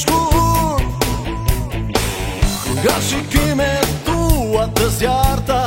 shku Nga shikime tua të zjarta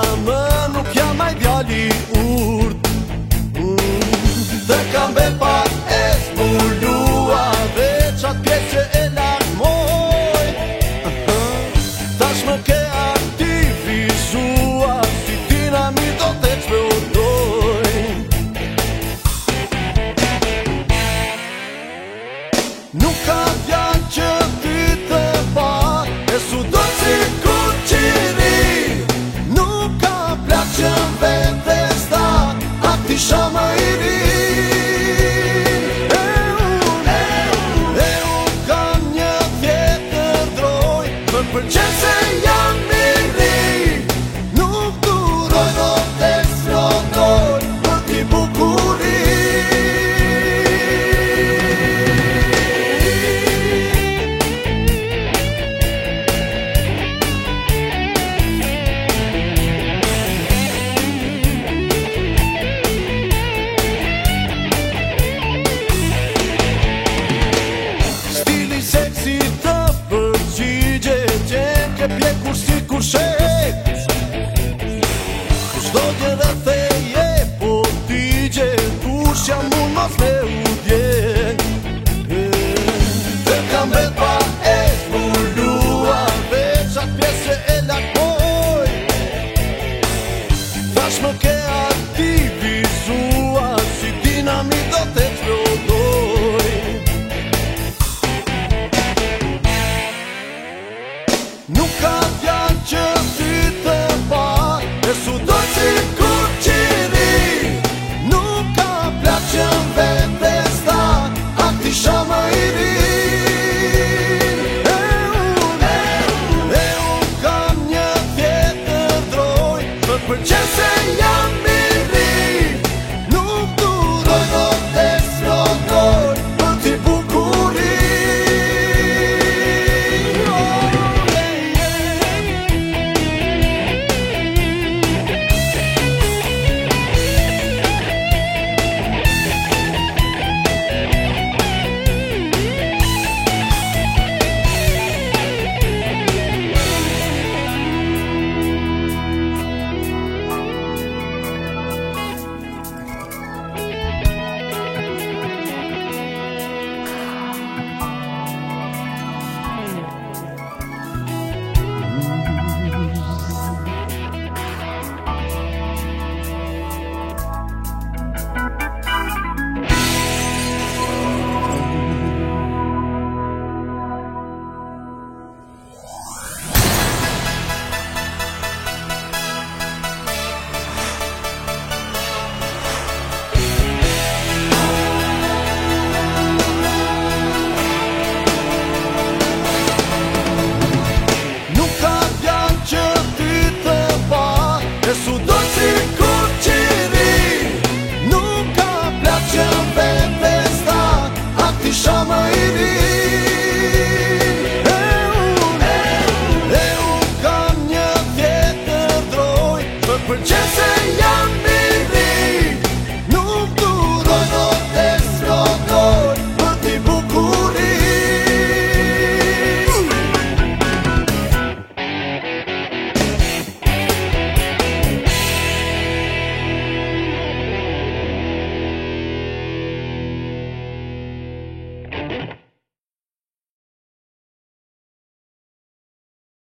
kur Kështë do gjithë dhe theje Po t'i gjithë T'u shkja m'u mos me u kam vetë pa e shpullua Vecat pjesë e lakboj Tash më ke ati visua Si dinamit do t'e shpullodoi Nuk ka t'ja 我却怎样？